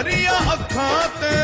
ਭਰੀਆਂ ਅੱਖਾਂ ਤੇ